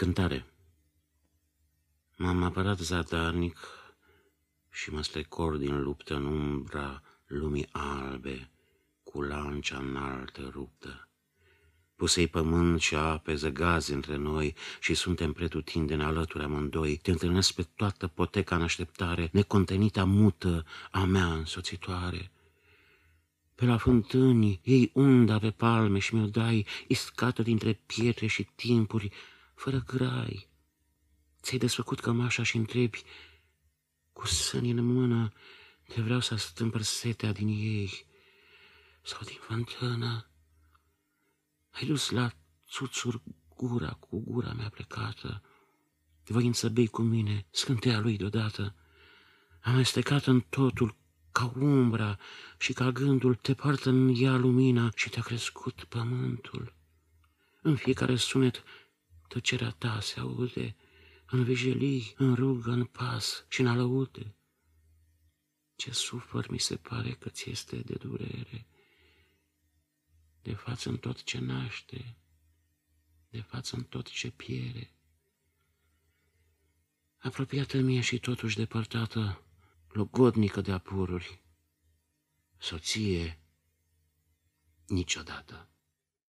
Cântare M-am apărat zadarnic și mă strecor din luptă în umbra lumii albe, cu lancea înaltă ruptă. Pusei pământ și ape zăgazi între noi și suntem pretutindeni alături amândoi. Te întâlnesc pe toată poteca în așteptare, necontenita mută a mea însoțitoare. Pe la fântâni ei unda pe palme și mi-o dai, iscată dintre pietre și timpuri, fără grai. Ți-ai desfăcut cămașa și întrebi, cu săni în mână, te vreau să stâmpăr setea din ei sau din fântână. Ai dus la țuțur gura cu gura mea plecată, voind să bei cu mine scânteia lui deodată. Am estecat în totul ca umbra și ca gândul te poartă în ea lumina și te-a crescut pământul. În fiecare sunet tăcerea ta se aude, în vijelii, în rugă, în pas și în alăute. Ce sufăr mi se pare că ți este de durere, de față în tot ce naște, de față în tot ce piere. Apropiată mie și totuși depărtată, logodnică de apururi, soție niciodată.